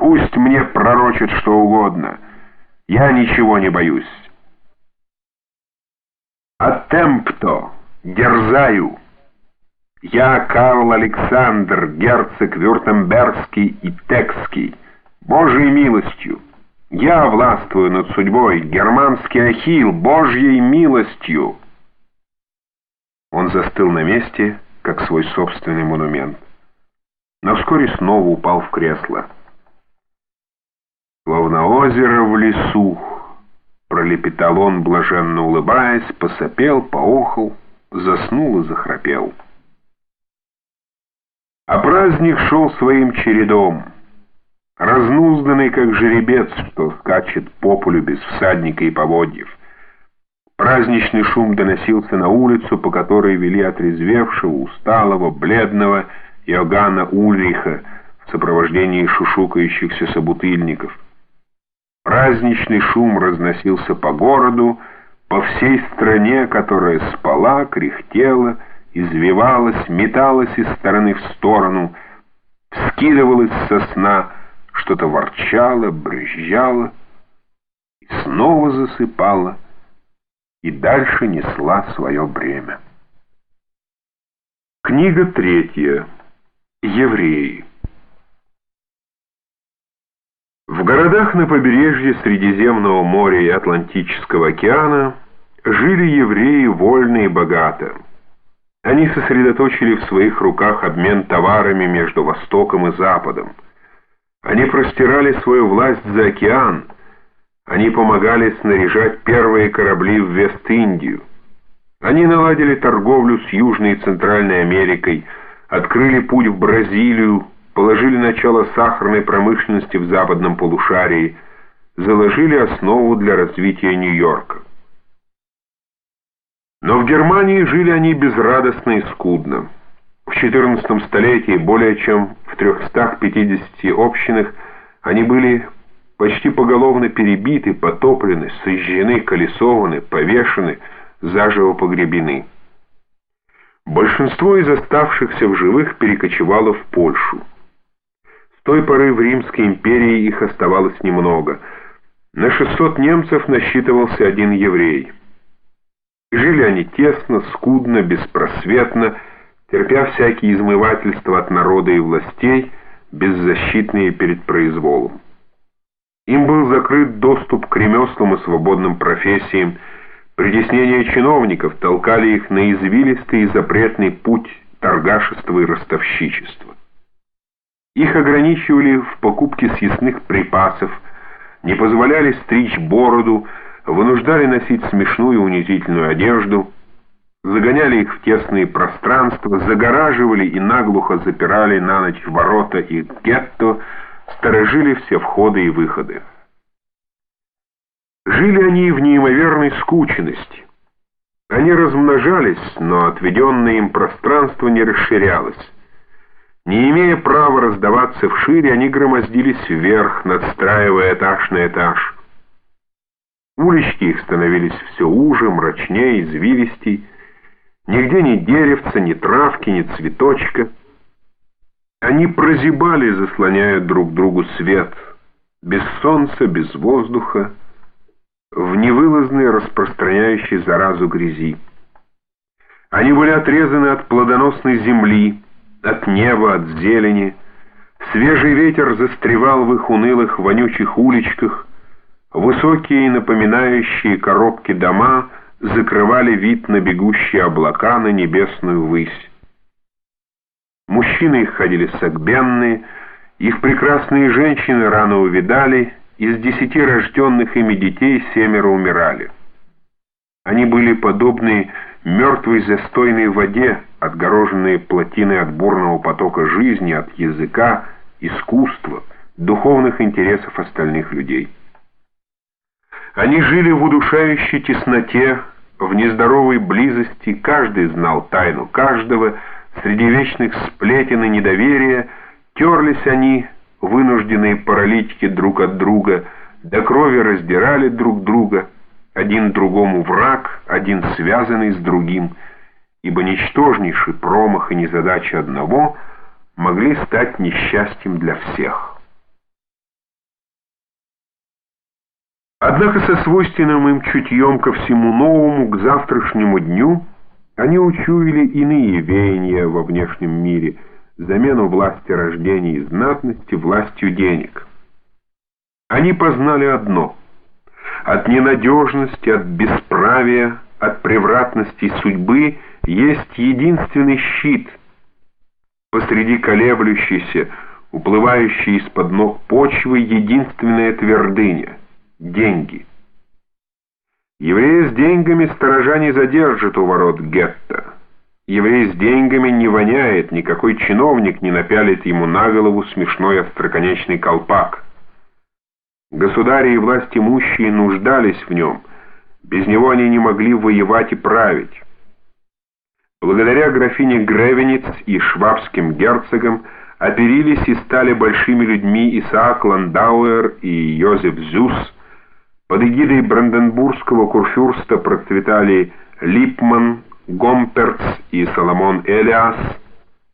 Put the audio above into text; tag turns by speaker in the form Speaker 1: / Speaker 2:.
Speaker 1: Пусть мне пророчат что угодно. Я ничего не боюсь. Атемпто, дерзаю. Я Карл Александр, герцог Вюртембергский и Текский, Божьей милостью. Я властвую над судьбой, германский Ахилл, Божьей милостью. Он застыл на месте, как свой собственный монумент. Но вскоре снова упал в кресло. Словно озеро в лесу, пролепетал он, блаженно улыбаясь, посопел, поохал, заснул и захрапел. А праздник шел своим чередом, разнузданный, как жеребец, что скачет по полю без всадника и поводьев. Праздничный шум доносился на улицу, по которой вели отрезвевшего, усталого, бледного Иоганна Ульриха в сопровождении шушукающихся собутыльников. Праздничный шум разносился по городу, по всей стране, которая спала, кряхтела, извивалась, металась из стороны в сторону, вскидывалась со сна, что-то ворчало, брызжало и снова засыпала, и дальше несла свое бремя. Книга третья. Евреи. В городах на побережье Средиземного моря и Атлантического океана жили евреи вольно и богато. Они сосредоточили в своих руках обмен товарами между Востоком и Западом. Они простирали свою власть за океан. Они помогали снаряжать первые корабли в Вест-Индию. Они наладили торговлю с Южной и Центральной Америкой, открыли путь в Бразилию, положили начало сахарной промышленности в западном полушарии, заложили основу для развития Нью-Йорка. Но в Германии жили они безрадостно и скудно. В XIV столетии более чем в 350 общинах они были почти поголовно перебиты, потоплены, сожжены, колесованы, повешены, заживо погребены. Большинство из оставшихся в живых перекочевало в Польшу. Той поры в Римской империи их оставалось немного. На 600 немцев насчитывался один еврей. Жили они тесно, скудно, беспросветно, терпя всякие измывательства от народа и властей, беззащитные перед произволом. Им был закрыт доступ к ремеслам и свободным профессиям, притеснения чиновников толкали их на извилистый и запретный путь торгашества и ростовщичества. Их ограничивали в покупке съестных припасов, не позволяли стричь бороду, вынуждали носить смешную унизительную одежду, загоняли их в тесные пространства, загораживали и наглухо запирали на ночь ворота и гетто, сторожили все входы и выходы. Жили они в неимоверной скученности. Они размножались, но отведенное им пространство не расширялось. Не имея права раздаваться вшире, они громоздились вверх, надстраивая этаж на этаж. Улички их становились все уже, мрачнее, извилистей. Нигде ни деревца, ни травки, ни цветочка. Они прозябали, заслоняя друг другу свет, без солнца, без воздуха, в невылазной, распространяющей заразу грязи. Они были отрезаны от плодоносной земли, от неба, от зелени. Свежий ветер застревал в их унылых, вонючих уличках. Высокие, напоминающие коробки дома, закрывали вид на бегущие облака, на небесную высь. Мужчины их ходили согбенные, их прекрасные женщины рано увидали, из десяти рожденных ими детей семеро умирали. Они были подобны мертвой застойной воде, отгороженные плотины от бурного потока жизни, от языка, искусства, духовных интересов остальных людей. Они жили в удушающей тесноте, в нездоровой близости, каждый знал тайну каждого, среди вечных сплетен и недоверия терлись они, вынужденные паралитики друг от друга, до крови раздирали друг друга, один другому враг, один связанный с другим, ибо ничтожнейший промах и незадача одного могли стать несчастьем для всех. Однако со свойственным им чутьем ко всему новому, к завтрашнему дню, они учуяли иные веяния во внешнем мире, замену власти рождения и знатности властью денег. Они познали одно — от ненадежности, от бесправия, от превратности судьбы есть единственный щит — посреди колеблющейся, уплывающей из-под ног почвы единственная твердыня — деньги. Еврея с деньгами сторожа не задержит у ворот гетто. Еврей с деньгами не воняет, никакой чиновник не напялит ему на голову смешной остроконечный колпак. Государи и власть имущие нуждались в нем, без него они не могли воевать и править. Благодаря графине Гревениц и швабским герцогам оперились и стали большими людьми Исаак Ландауэр и Йозеф Зюс. Под эгидой Бранденбургского курфюрста процветали Липман, Гомперц и Соломон Элиас –